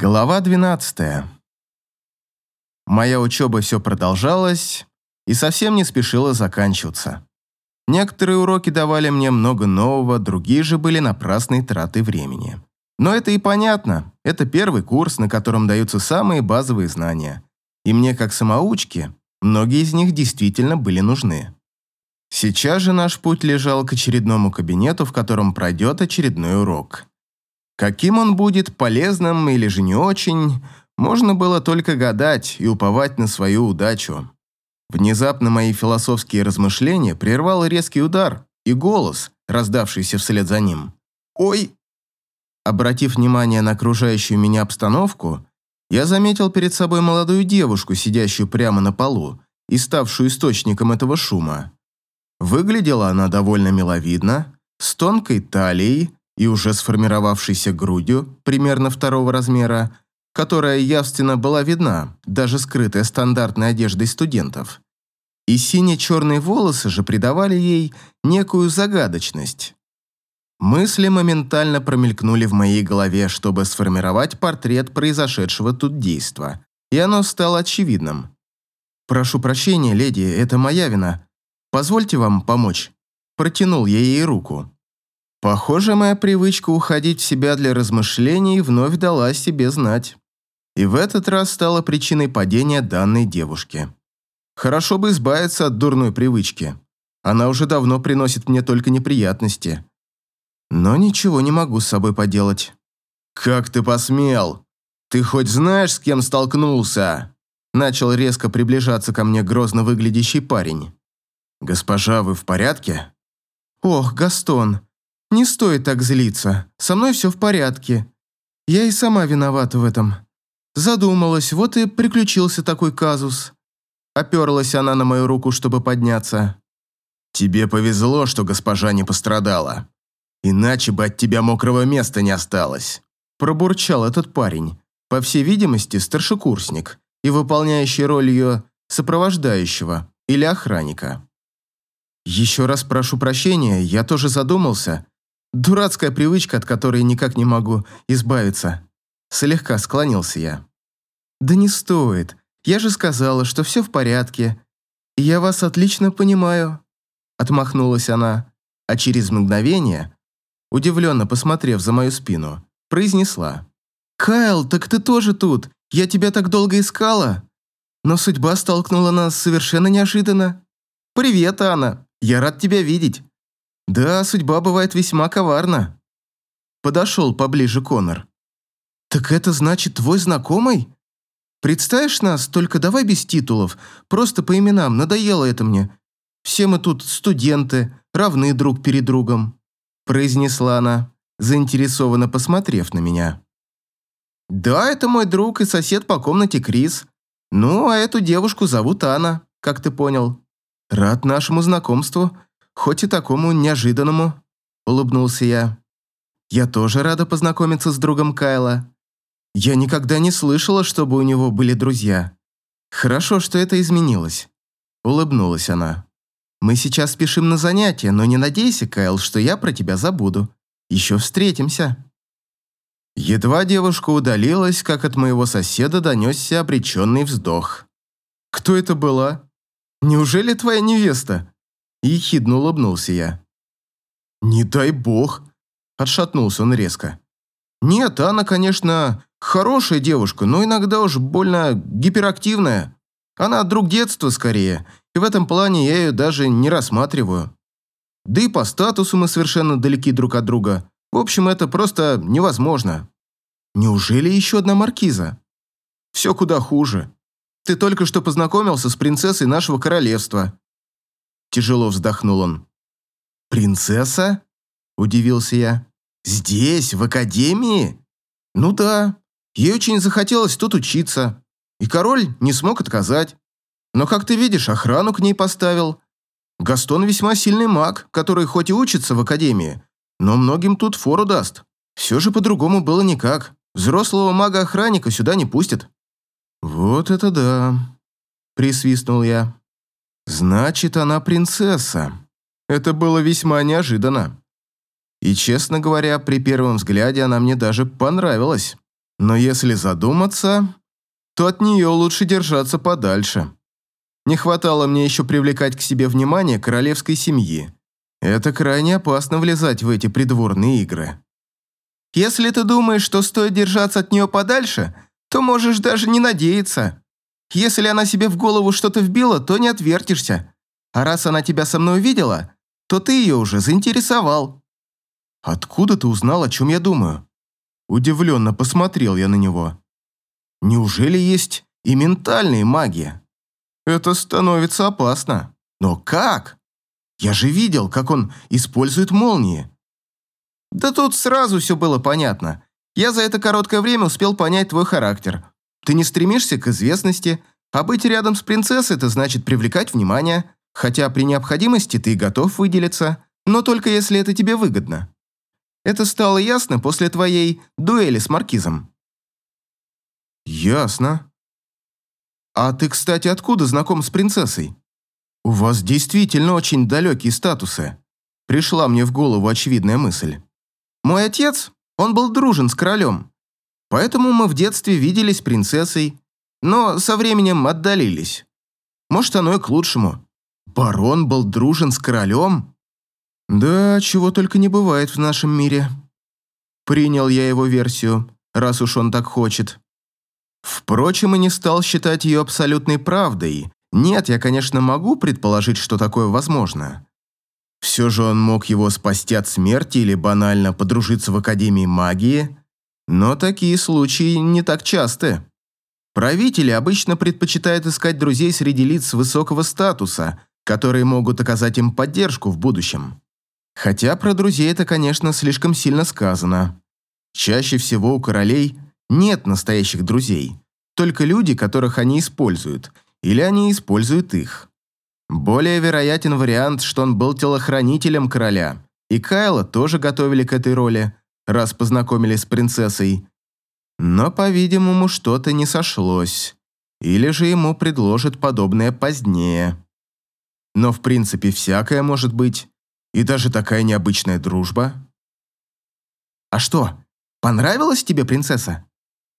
Глава 12. Моя учеба все продолжалась и совсем не спешила заканчиваться. Некоторые уроки давали мне много нового, другие же были напрасной тратой времени. Но это и понятно. Это первый курс, на котором даются самые базовые знания. И мне, как самоучке, многие из них действительно были нужны. Сейчас же наш путь лежал к очередному кабинету, в котором пройдет очередной урок. Каким он будет, полезным или же не очень, можно было только гадать и уповать на свою удачу. Внезапно мои философские размышления прервал резкий удар и голос, раздавшийся вслед за ним. «Ой!» Обратив внимание на окружающую меня обстановку, я заметил перед собой молодую девушку, сидящую прямо на полу и ставшую источником этого шума. Выглядела она довольно миловидно, с тонкой талией, и уже сформировавшейся грудью примерно второго размера, которая явственно была видна, даже скрытая стандартной одеждой студентов. И сине-черные волосы же придавали ей некую загадочность. Мысли моментально промелькнули в моей голове, чтобы сформировать портрет произошедшего тут действа, и оно стало очевидным. «Прошу прощения, леди, это моя вина. Позвольте вам помочь». Протянул я ей руку. Похоже, моя привычка уходить в себя для размышлений вновь дала себе знать. И в этот раз стала причиной падения данной девушки. Хорошо бы избавиться от дурной привычки. Она уже давно приносит мне только неприятности. Но ничего не могу с собой поделать. «Как ты посмел? Ты хоть знаешь, с кем столкнулся?» Начал резко приближаться ко мне грозно выглядящий парень. «Госпожа, вы в порядке?» «Ох, Гастон, не стоит так злиться. Со мной все в порядке. Я и сама виновата в этом. Задумалась, вот и приключился такой казус. Оперлась она на мою руку, чтобы подняться. Тебе повезло, что госпожа не пострадала. Иначе бы от тебя мокрого места не осталось. Пробурчал этот парень, по всей видимости, старшекурсник и выполняющий роль ее сопровождающего или охранника. Еще раз прошу прощения, я тоже задумался, Дурацкая привычка, от которой никак не могу избавиться. Слегка склонился я. Да не стоит. Я же сказала, что все в порядке. Я вас отлично понимаю. Отмахнулась она, а через мгновение, удивленно посмотрев за мою спину, произнесла. «Кайл, так ты тоже тут? Я тебя так долго искала. Но судьба столкнула нас совершенно неожиданно. Привет, Анна. Я рад тебя видеть. Да, судьба бывает весьма коварна. Подошел поближе Конор. Так это значит твой знакомый? Представишь нас, только давай без титулов, просто по именам, надоело это мне. Все мы тут студенты, равны друг перед другом», произнесла она, заинтересованно посмотрев на меня. «Да, это мой друг и сосед по комнате Крис. Ну, а эту девушку зовут Анна, как ты понял. Рад нашему знакомству хоть и такому неожиданному», — улыбнулся я. «Я тоже рада познакомиться с другом Кайла. Я никогда не слышала, чтобы у него были друзья. Хорошо, что это изменилось», — улыбнулась она. «Мы сейчас спешим на занятия, но не надейся, Кайл, что я про тебя забуду. Еще встретимся». Едва девушка удалилась, как от моего соседа донесся обреченный вздох. «Кто это была? Неужели твоя невеста?» И ехидно улыбнулся я. «Не дай бог!» – отшатнулся он резко. «Нет, она, конечно, хорошая девушка, но иногда уж больно гиперактивная. Она друг детства скорее, и в этом плане я ее даже не рассматриваю. Да и по статусу мы совершенно далеки друг от друга. В общем, это просто невозможно. Неужели еще одна маркиза? Все куда хуже. Ты только что познакомился с принцессой нашего королевства. Тяжело вздохнул он. «Принцесса?» – удивился я. «Здесь, в академии?» «Ну да. Ей очень захотелось тут учиться. И король не смог отказать. Но, как ты видишь, охрану к ней поставил. Гастон весьма сильный маг, который хоть и учится в академии, но многим тут фору даст. Все же по-другому было никак. Взрослого мага-охранника сюда не пустят». «Вот это да!» – присвистнул я. Значит, она принцесса. Это было весьма неожиданно. И, честно говоря, при первом взгляде она мне даже понравилась. Но если задуматься, то от нее лучше держаться подальше. Не хватало мне еще привлекать к себе внимание королевской семьи. Это крайне опасно влезать в эти придворные игры. Если ты думаешь, что стоит держаться от нее подальше, то можешь даже не надеяться. Если она себе в голову что-то вбила, то не отвертишься. А раз она тебя со мной увидела, то ты ее уже заинтересовал. Откуда ты узнал, о чем я думаю? Удивленно посмотрел я на него. Неужели есть и ментальные маги? Это становится опасно. Но как? Я же видел, как он использует молнии. Да тут сразу все было понятно. Я за это короткое время успел понять твой характер. Ты не стремишься к известности, а быть рядом с принцессой – это значит привлекать внимание, хотя при необходимости ты готов выделиться, но только если это тебе выгодно. Это стало ясно после твоей дуэли с Маркизом. Ясно. А ты, кстати, откуда знаком с принцессой? У вас действительно очень далекие статусы. Пришла мне в голову очевидная мысль. Мой отец, он был дружен с королем, поэтому мы в детстве виделись с принцессой, но со временем отдалились. Может, оно и к лучшему. Барон был дружен с королем? Да, чего только не бывает в нашем мире. Принял я его версию, раз уж он так хочет. Впрочем, и не стал считать ее абсолютной правдой. Нет, я, конечно, могу предположить, что такое возможно. Все же он мог его спасти от смерти или банально подружиться в Академии магии, но такие случаи не так часты. Правители обычно предпочитают искать друзей среди лиц высокого статуса, которые могут оказать им поддержку в будущем. Хотя про друзей это, конечно, слишком сильно сказано. Чаще всего у королей нет настоящих друзей, только люди, которых они используют, или они используют их. Более вероятен вариант, что он был телохранителем короля, и Кайла тоже готовили к этой роли, раз познакомились с принцессой. Но, по-видимому, что-то не сошлось, или же ему предложат подобное позднее. Но, в принципе, всякое может быть, и даже такая необычная дружба. «А что, понравилась тебе принцесса?»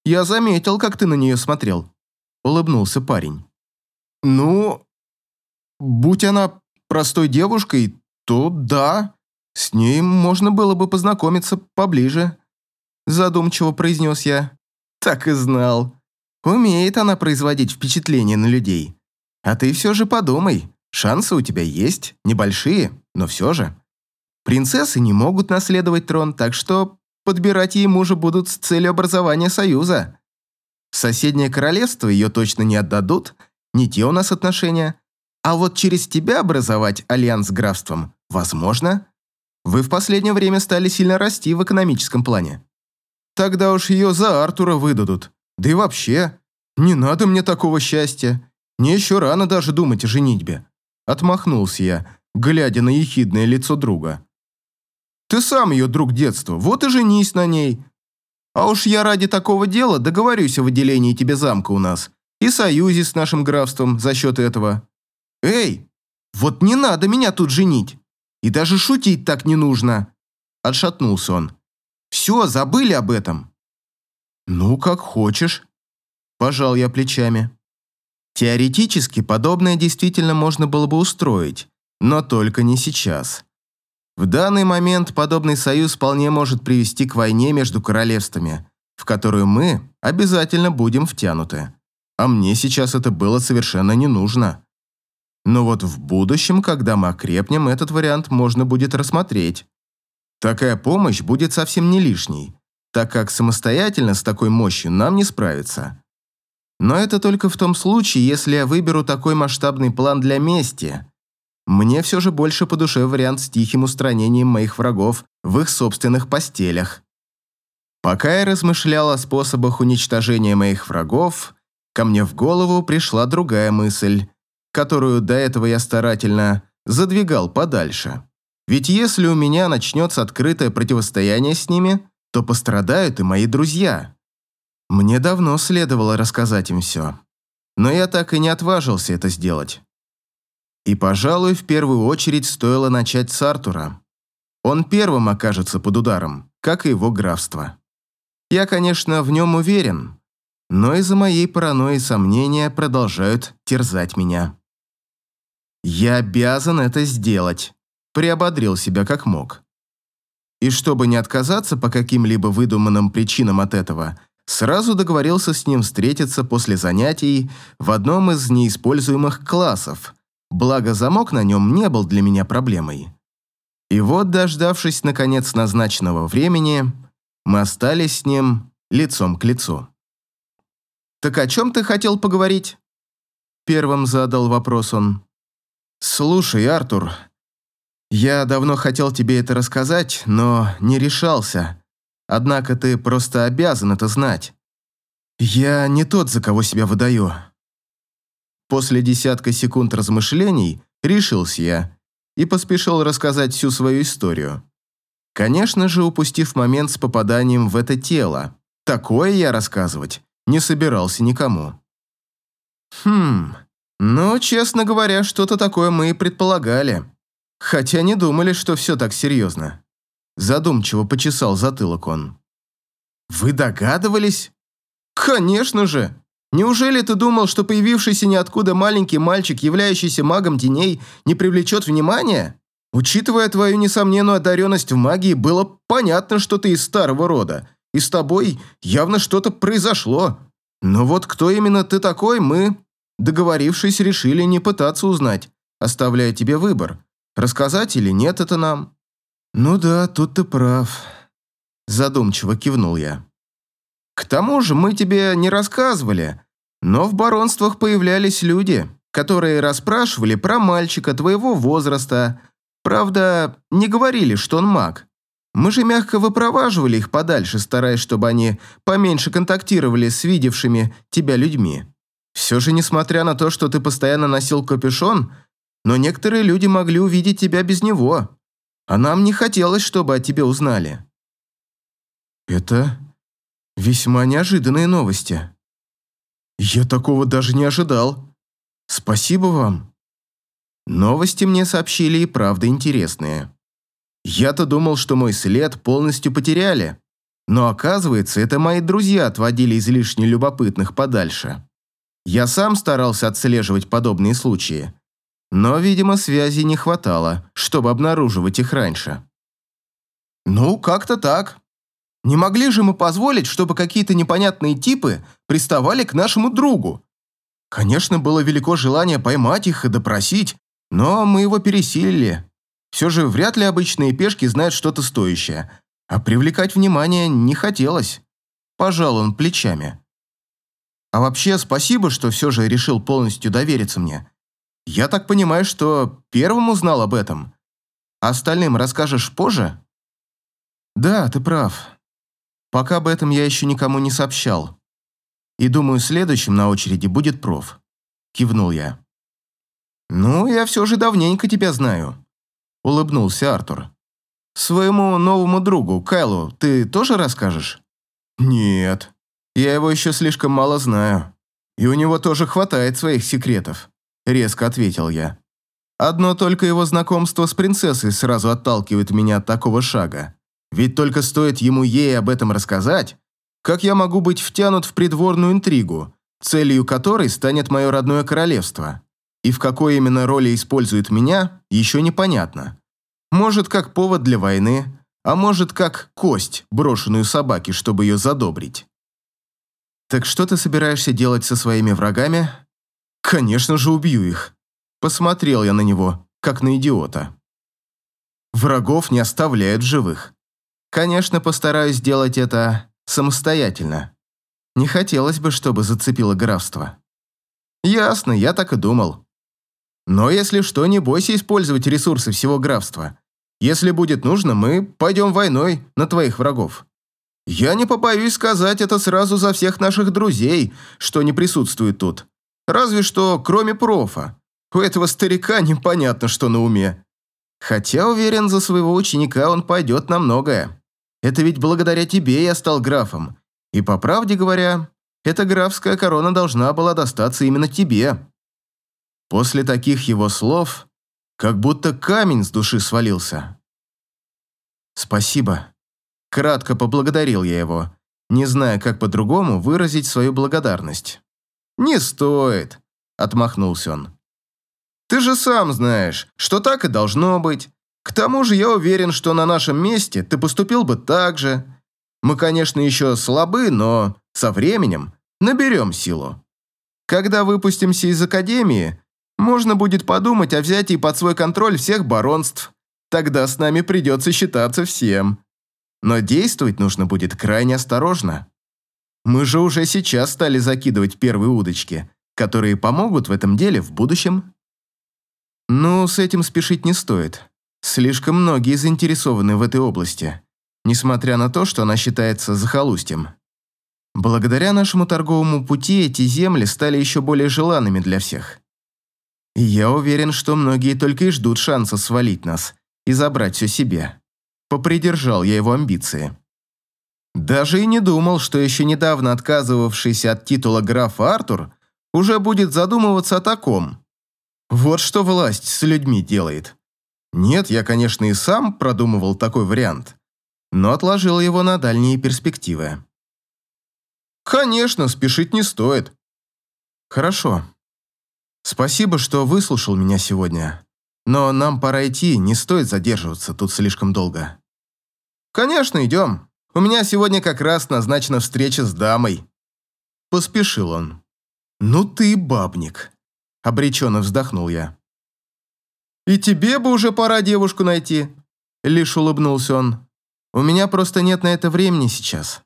«Я заметил, как ты на нее смотрел», — улыбнулся парень. «Ну, Будь она простой девушкой, то да, с ней можно было бы познакомиться поближе. Задумчиво произнес я. Так и знал. Умеет она производить впечатление на людей. А ты все же подумай, шансы у тебя есть, небольшие, но все же. Принцессы не могут наследовать трон, так что подбирать ей мужа будут с целью образования союза. В соседнее королевство ее точно не отдадут, не те у нас отношения, а вот через тебя образовать альянс с графством возможно. Вы в последнее время стали сильно расти в экономическом плане. Тогда уж ее за Артура выдадут. Да и вообще, не надо мне такого счастья. Мне еще рано даже думать о женитьбе. Отмахнулся я, глядя на ехидное лицо друга. Ты сам ее друг детства, вот и женись на ней. А уж я ради такого дела договорюсь о выделении тебе замка у нас и союзе с нашим графством за счет этого. «Эй, вот не надо меня тут женить! И даже шутить так не нужно!» Отшатнулся он. «Все, забыли об этом!» «Ну, как хочешь», – пожал я плечами. Теоретически подобное действительно можно было бы устроить, но только не сейчас. В данный момент подобный союз вполне может привести к войне между королевствами, в которую мы обязательно будем втянуты. А мне сейчас это было совершенно не нужно. Но вот в будущем, когда мы окрепнем, этот вариант можно будет рассмотреть. Такая помощь будет совсем не лишней, так как самостоятельно с такой мощью нам не справиться. Но это только в том случае, если я выберу такой масштабный план для мести. Мне все же больше по душе вариант с тихим устранением моих врагов в их собственных постелях. Пока я размышлял о способах уничтожения моих врагов, ко мне в голову пришла другая мысль – которую до этого я старательно задвигал подальше. Ведь если у меня начнется открытое противостояние с ними, то пострадают и мои друзья. Мне давно следовало рассказать им все. Но я так и не отважился это сделать. И, пожалуй, в первую очередь стоило начать с Артура. Он первым окажется под ударом, как и его графство. Я, конечно, в нем уверен, но из-за моей паранойи сомнения продолжают терзать меня. Я обязан это сделать, приободрил себя как мог. И чтобы не отказаться по каким-либо выдуманным причинам от этого, сразу договорился с ним встретиться после занятий в одном из неиспользуемых классов, благо замок на нем не был для меня проблемой. И вот, дождавшись, наконец, назначенного времени, мы остались с ним лицом к лицу. «Так о чем ты хотел поговорить?» Первым задал вопрос он. «Слушай, Артур, я давно хотел тебе это рассказать, но не решался. Однако ты просто обязан это знать. Я не тот, за кого себя выдаю». После десятка секунд размышлений решился я и поспешил рассказать всю свою историю. Конечно же, упустив момент с попаданием в это тело. Такое я рассказывать не собирался никому. Хм, ну, честно говоря, что-то такое мы и предполагали. Хотя не думали, что все так серьезно. Задумчиво почесал затылок он. Вы догадывались? Конечно же. Неужели ты думал, что появившийся ниоткуда маленький мальчик, являющийся магом теней, не привлечет внимания? Учитывая твою несомненную одаренность в магии, было понятно, что ты из старого рода, и с тобой явно что-то произошло. Но вот кто именно ты такой, мы, договорившись, решили не пытаться узнать, оставляя тебе выбор, рассказать или нет это нам. Ну да, тут ты прав. Задумчиво кивнул я. К тому же мы тебе не рассказывали, но в баронствах появлялись люди, которые расспрашивали про мальчика твоего возраста. Правда, не говорили, что он маг. Мы же мягко выпроваживали их подальше, стараясь, чтобы они поменьше контактировали с видевшими тебя людьми. Все же, несмотря на то, что ты постоянно носил капюшон, но некоторые люди могли увидеть тебя без него. А нам не хотелось, чтобы о тебе узнали. Это Весьма неожиданные новости. Я такого даже не ожидал. Спасибо вам. Новости мне сообщили и правда интересные. Я-то думал, что мой след полностью потеряли, но оказывается, это мои друзья отводили излишне любопытных подальше. Я сам старался отслеживать подобные случаи, но, видимо, связи не хватало, чтобы обнаруживать их раньше. Ну, как-то так. Не могли же мы позволить, чтобы какие-то непонятные типы приставали к нашему другу? Конечно, было велико желание поймать их и допросить, но мы его пересилили. Все же вряд ли обычные пешки знают что-то стоящее, а привлекать внимание не хотелось. Пожал он плечами. А вообще, спасибо, что все же решил полностью довериться мне. Я так понимаю, что первым узнал об этом. Остальным расскажешь позже? Да, ты прав. Пока об этом я еще никому не сообщал. И думаю, следующим на очереди будет проф. Кивнул я. «Ну, я все же давненько тебя знаю», — улыбнулся Артур. «Своему новому другу, Кайлу, ты тоже расскажешь?» «Нет, я его еще слишком мало знаю. И у него тоже хватает своих секретов», — резко ответил я. «Одно только его знакомство с принцессой сразу отталкивает меня от такого шага. Ведь только стоит ему ей об этом рассказать, как я могу быть втянут в придворную интригу, целью которой станет мое родное королевство. И в какой именно роли использует меня, еще непонятно. Может, как повод для войны, а может, как кость, брошенную собаке, чтобы ее задобрить. «Так что ты собираешься делать со своими врагами?» «Конечно же, убью их». Посмотрел я на него, как на идиота. Врагов не оставляют живых. Конечно, постараюсь сделать это самостоятельно. Не хотелось бы, чтобы зацепило графство. Ясно, я так и думал. Но если что, не бойся использовать ресурсы всего графства. Если будет нужно, мы пойдем войной на твоих врагов. Я не побоюсь сказать это сразу за всех наших друзей, что не присутствует тут. Разве что, кроме профа. У этого старика непонятно, что на уме. Хотя, уверен, за своего ученика он пойдет на многое. Это ведь благодаря тебе я стал графом. И по правде говоря, эта графская корона должна была достаться именно тебе». После таких его слов, как будто камень с души свалился. «Спасибо». Кратко поблагодарил я его не зная, как по-другому выразить свою благодарность. «Не стоит», — отмахнулся он. «Ты же сам знаешь, что так и должно быть. К тому же я уверен, что на нашем месте ты поступил бы так же. Мы, конечно, еще слабы, но со временем наберем силу. Когда выпустимся из академии, можно будет подумать о взятии под свой контроль всех баронств. Тогда с нами придется считаться всем. Но действовать нужно будет крайне осторожно. Мы же уже сейчас стали закидывать первые удочки, которые помогут в этом деле в будущем. Ну, с этим спешить не стоит. Слишком многие заинтересованы в этой области, несмотря на то, что она считается захолустьем. Благодаря нашему торговому пути эти земли стали еще более желанными для всех. И я уверен, что многие только и ждут шанса свалить нас и забрать все себе. Попридержал я его амбиции. Даже и не думал, что еще недавно отказывавшийся от титула граф Артур уже будет задумываться о таком. Вот что власть с людьми делает. Нет, я, конечно, и сам продумывал такой вариант, но отложил его на дальние перспективы. Конечно, спешить не стоит. Хорошо. Спасибо, что выслушал меня сегодня. Но нам пора идти, не стоит задерживаться тут слишком долго. Конечно, идем. У меня сегодня как раз назначена встреча с дамой. Поспешил он. Ну ты бабник. Обреченно вздохнул я. «И тебе бы уже пора девушку найти», – лишь улыбнулся он. «У меня просто нет на это времени сейчас.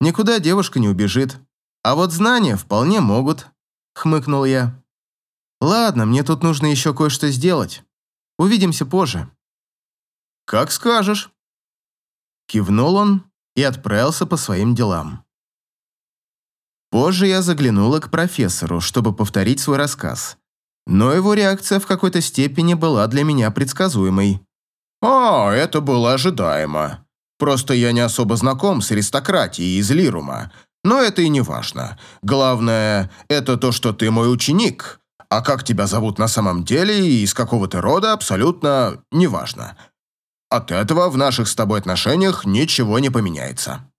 Никуда девушка не убежит. А вот знания вполне могут», – хмыкнул я. «Ладно, мне тут нужно еще кое-что сделать. Увидимся позже». «Как скажешь». Кивнул он и отправился по своим делам. Позже я заглянула к профессору, чтобы повторить свой рассказ. Но его реакция в какой-то степени была для меня предсказуемой. «А, это было ожидаемо. Просто я не особо знаком с аристократией из Лирума, но это и не важно. Главное, это то, что ты мой ученик, а как тебя зовут на самом деле и из какого ты рода, абсолютно неважно. От этого в наших с тобой отношениях ничего не поменяется».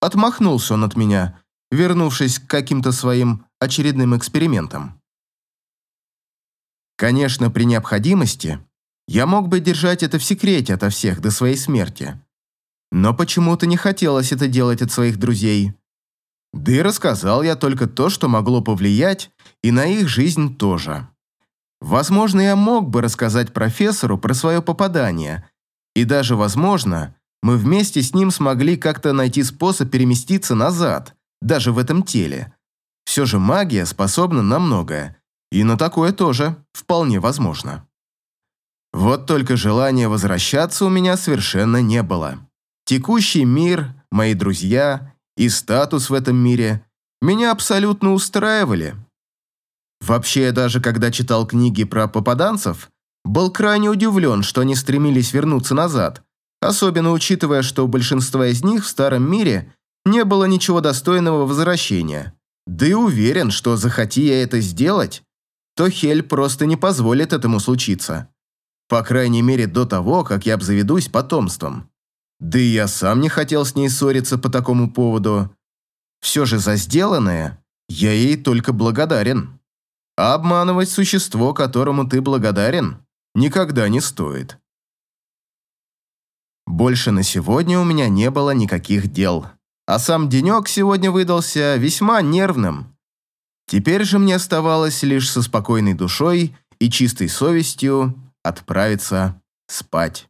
Отмахнулся он от меня, вернувшись к каким-то своим очередным экспериментам. Конечно, при необходимости я мог бы держать это в секрете ото всех до своей смерти. Но почему-то не хотелось это делать от своих друзей. Да и рассказал я только то, что могло повлиять и на их жизнь тоже. Возможно, я мог бы рассказать профессору про свое попадание, и даже, возможно, мы вместе с ним смогли как-то найти способ переместиться назад, даже в этом теле. Все же магия способна на многое, и на такое тоже вполне возможно. Вот только желания возвращаться у меня совершенно не было. Текущий мир, мои друзья и статус в этом мире меня абсолютно устраивали. Вообще, я даже когда читал книги про попаданцев, был крайне удивлен, что они стремились вернуться назад, особенно учитывая, что у большинства из них в старом мире не было ничего достойного возвращения. Да и уверен, что захоти я это сделать, то Хель просто не позволит этому случиться. По крайней мере, до того, как я обзаведусь потомством. Да и я сам не хотел с ней ссориться по такому поводу. Все же за сделанное я ей только благодарен. Обманывать существо, которому ты благодарен, никогда не стоит. Больше на сегодня у меня не было никаких дел. А сам денек сегодня выдался весьма нервным. Теперь же мне оставалось лишь со спокойной душой и чистой совестью отправиться спать.